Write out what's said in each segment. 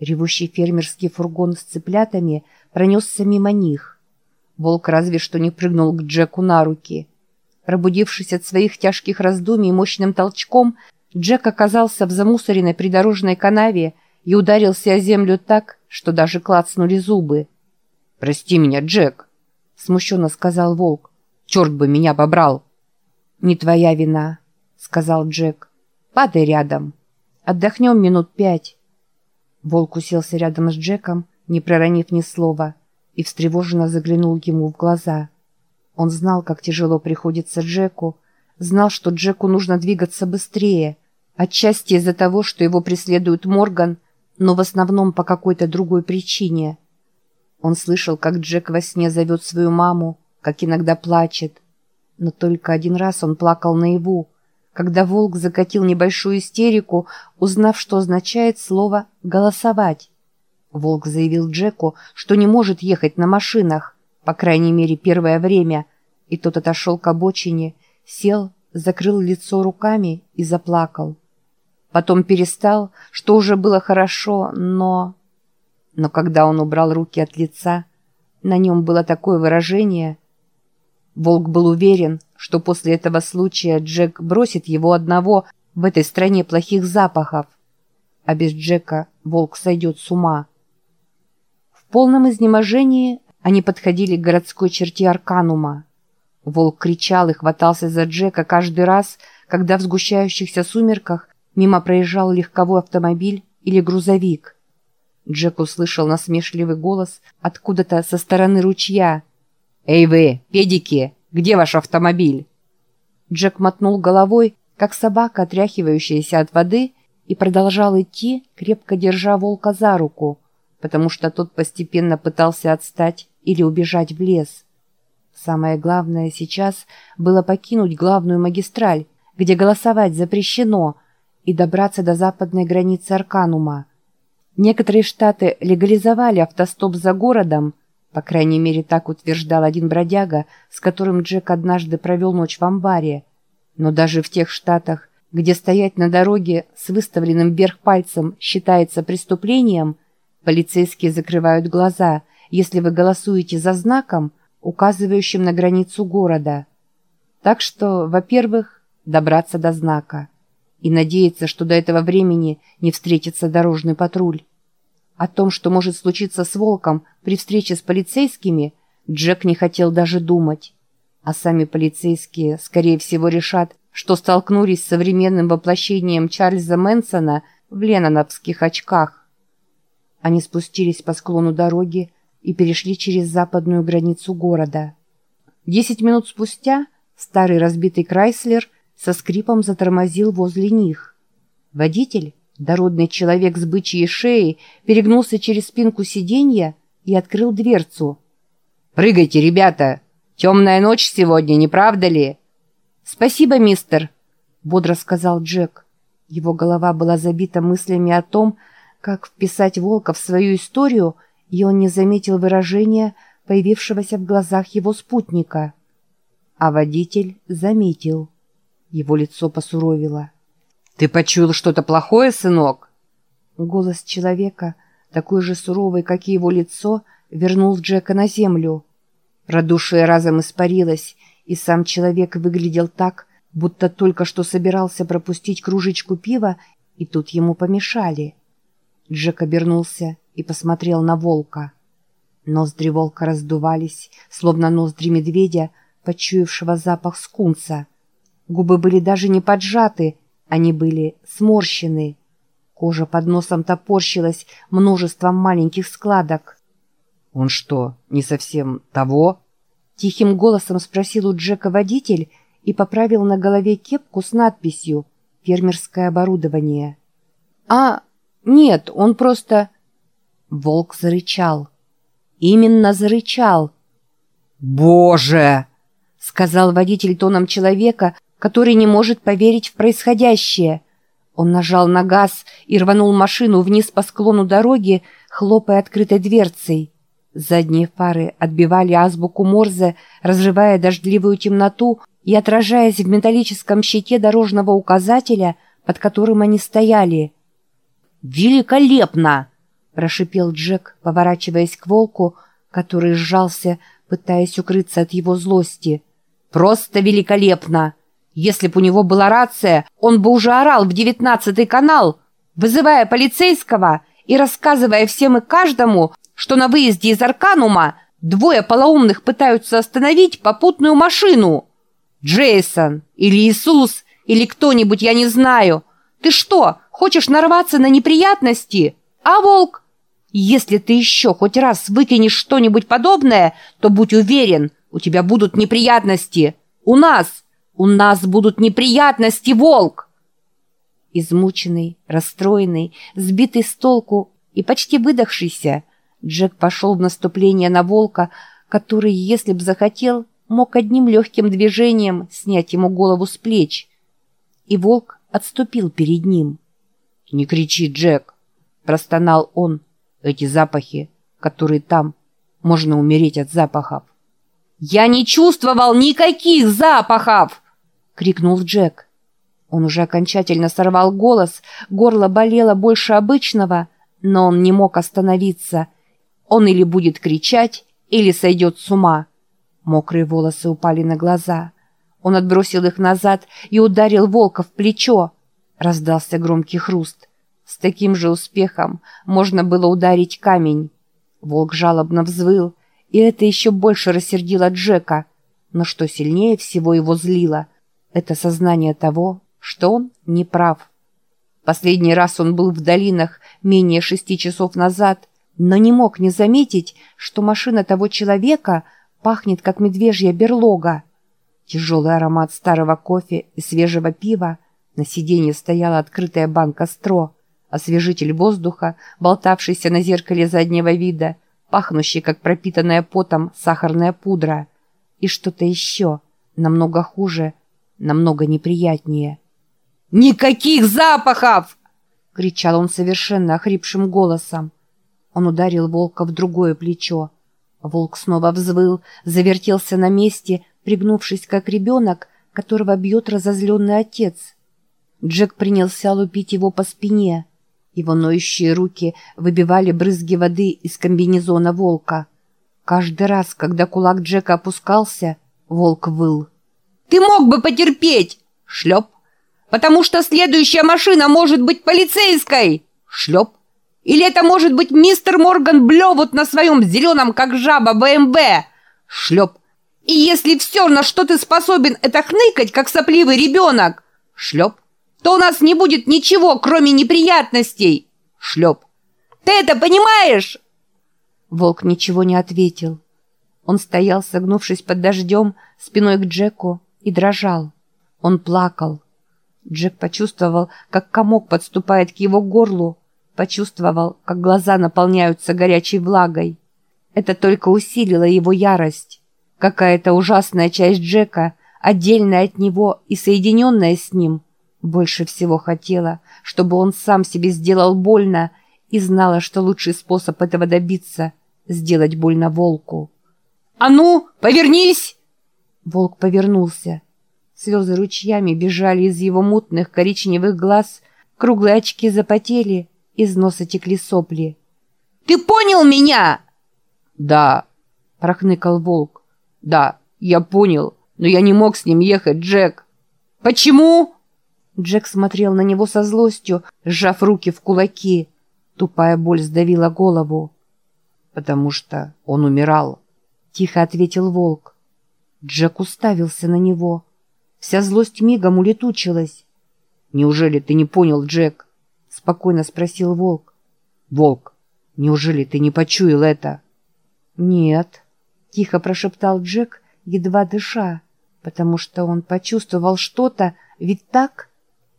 Ревущий фермерский фургон с цыплятами пронесся мимо них. Волк разве что не прыгнул к Джеку на руки. Пробудившись от своих тяжких раздумий мощным толчком, Джек оказался в замусоренной придорожной канаве и ударился о землю так, что даже клацнули зубы. «Прости меня, Джек», — смущенно сказал волк. «Черт бы меня побрал!» «Не твоя вина», — сказал Джек. «Падай рядом. Отдохнем минут пять». Волк уселся рядом с Джеком, не проронив ни слова, и встревоженно заглянул ему в глаза. Он знал, как тяжело приходится Джеку, знал, что Джеку нужно двигаться быстрее, отчасти из-за того, что его преследует Морган, но в основном по какой-то другой причине. Он слышал, как Джек во сне зовет свою маму, как иногда плачет. Но только один раз он плакал наяву, когда волк закатил небольшую истерику, узнав, что означает слово «голосовать». Волк заявил Джеку, что не может ехать на машинах, по крайней мере, первое время, и тот отошел к обочине, сел, закрыл лицо руками и заплакал. Потом перестал, что уже было хорошо, но... Но когда он убрал руки от лица, на нем было такое выражение. Волк был уверен, что после этого случая Джек бросит его одного в этой стране плохих запахов, а без Джека волк сойдет с ума. В полном изнеможении они подходили к городской черте Арканума. Волк кричал и хватался за Джека каждый раз, когда в сгущающихся сумерках Мимо проезжал легковой автомобиль или грузовик. Джек услышал насмешливый голос откуда-то со стороны ручья. «Эй вы, педики, где ваш автомобиль?» Джек мотнул головой, как собака, отряхивающаяся от воды, и продолжал идти, крепко держа волка за руку, потому что тот постепенно пытался отстать или убежать в лес. Самое главное сейчас было покинуть главную магистраль, где голосовать запрещено, и добраться до западной границы Арканума. Некоторые штаты легализовали автостоп за городом, по крайней мере так утверждал один бродяга, с которым Джек однажды провел ночь в амбаре. Но даже в тех штатах, где стоять на дороге с выставленным вверх пальцем считается преступлением, полицейские закрывают глаза, если вы голосуете за знаком, указывающим на границу города. Так что, во-первых, добраться до знака и надеяться, что до этого времени не встретится дорожный патруль. О том, что может случиться с Волком при встрече с полицейскими, Джек не хотел даже думать. А сами полицейские, скорее всего, решат, что столкнулись с современным воплощением Чарльза Мэнсона в леноновских очках. Они спустились по склону дороги и перешли через западную границу города. Десять минут спустя старый разбитый Крайслер со скрипом затормозил возле них. Водитель, дородный человек с бычьей шеей, перегнулся через спинку сиденья и открыл дверцу. «Прыгайте, ребята! Темная ночь сегодня, не правда ли?» «Спасибо, мистер», — бодро сказал Джек. Его голова была забита мыслями о том, как вписать волка в свою историю, и он не заметил выражения, появившегося в глазах его спутника. А водитель заметил. Его лицо посуровило. «Ты почуял что-то плохое, сынок?» Голос человека, такой же суровый, как и его лицо, вернул Джека на землю. Радушие разом испарилось, и сам человек выглядел так, будто только что собирался пропустить кружечку пива, и тут ему помешали. Джек обернулся и посмотрел на волка. Ноздри волка раздувались, словно ноздри медведя, почуявшего запах скунса. Губы были даже не поджаты, они были сморщены. Кожа под носом топорщилась множеством маленьких складок. «Он что, не совсем того?» Тихим голосом спросил у Джека водитель и поправил на голове кепку с надписью «Фермерское оборудование». «А, нет, он просто...» Волк зарычал. Именно зарычал. «Боже!» — сказал водитель тоном человека, который не может поверить в происходящее. Он нажал на газ и рванул машину вниз по склону дороги, хлопая открытой дверцей. Задние фары отбивали азбуку Морзе, разрывая дождливую темноту и отражаясь в металлическом щите дорожного указателя, под которым они стояли. «Великолепно!» — прошипел Джек, поворачиваясь к волку, который сжался, пытаясь укрыться от его злости. «Просто великолепно! Если б у него была рация, он бы уже орал в девятнадцатый канал, вызывая полицейского и рассказывая всем и каждому, что на выезде из Арканума двое полоумных пытаются остановить попутную машину. Джейсон или Иисус или кто-нибудь, я не знаю. Ты что, хочешь нарваться на неприятности? А, волк? Если ты еще хоть раз выкинешь что-нибудь подобное, то будь уверен, у тебя будут неприятности. У нас, у нас будут неприятности, волк!» Измученный, расстроенный, сбитый с толку и почти выдохшийся, Джек пошел в наступление на волка, который, если б захотел, мог одним легким движением снять ему голову с плеч. И волк отступил перед ним. «Не кричи, Джек!» – простонал он. «Эти запахи, которые там, можно умереть от запахов». «Я не чувствовал никаких запахов!» — крикнул Джек. Он уже окончательно сорвал голос, горло болело больше обычного, но он не мог остановиться. Он или будет кричать, или сойдет с ума. Мокрые волосы упали на глаза. Он отбросил их назад и ударил волка в плечо. Раздался громкий хруст. С таким же успехом можно было ударить камень. Волк жалобно взвыл, и это еще больше рассердило Джека. Но что сильнее всего его злило, это сознание того, что он не прав. Последний раз он был в долинах менее шести часов назад, но не мог не заметить, что машина того человека пахнет, как медвежья берлога. Тяжелый аромат старого кофе и свежего пива, на сиденье стояла открытая банка стро, освежитель воздуха, болтавшийся на зеркале заднего вида, пахнущий, как пропитанная потом сахарная пудра, и что-то еще, намного хуже, намного неприятнее. «Никаких запахов!» — кричал он совершенно охрипшим голосом. Он ударил волка в другое плечо. Волк снова взвыл, завертелся на месте, пригнувшись, как ребенок, которого бьет разозленный отец. Джек принялся лупить его по спине. Его ноющие руки выбивали брызги воды из комбинезона волка. Каждый раз, когда кулак Джека опускался, волк выл. «Ты мог бы потерпеть!» Шлеп. «Потому что следующая машина может быть полицейской!» Шлеп. «Или это может быть мистер Морган Блевут на своем зеленом, как жаба, БМВ!» Шлеп. И если все, на что ты способен, это хныкать, как сопливый ребенок, шлеп, то у нас не будет ничего, кроме неприятностей, шлеп. Ты это понимаешь?» Волк ничего не ответил. Он стоял, согнувшись под дождем, спиной к Джеку, и дрожал. Он плакал. Джек почувствовал, как комок подступает к его горлу, почувствовал, как глаза наполняются горячей влагой. Это только усилило его ярость. Какая-то ужасная часть Джека, отдельная от него и соединенная с ним, больше всего хотела, чтобы он сам себе сделал больно и знала, что лучший способ этого добиться — сделать больно волку. «А ну, повернись!» Волк повернулся. Слезы ручьями бежали из его мутных коричневых глаз, круглые очки запотели, из носа текли сопли. «Ты понял меня?» «Да», — прохныкал волк. «Да, я понял, но я не мог с ним ехать, Джек». «Почему?» Джек смотрел на него со злостью, сжав руки в кулаки. Тупая боль сдавила голову. «Потому что он умирал», — тихо ответил волк. Джек уставился на него. Вся злость мигом улетучилась. «Неужели ты не понял, Джек?» — спокойно спросил волк. «Волк, неужели ты не почуял это?» «Нет», Тихо прошептал Джек, едва дыша, потому что он почувствовал что-то, ведь так?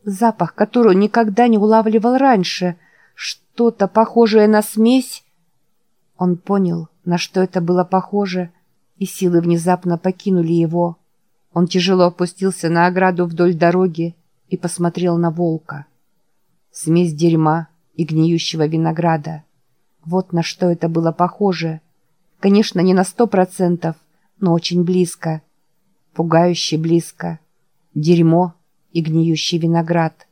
Запах, который он никогда не улавливал раньше, что-то похожее на смесь. Он понял, на что это было похоже, и силы внезапно покинули его. Он тяжело опустился на ограду вдоль дороги и посмотрел на волка. Смесь дерьма и гниющего винограда. Вот на что это было похоже — Конечно, не на сто процентов, но очень близко. Пугающе близко. Дерьмо и гниющий виноград.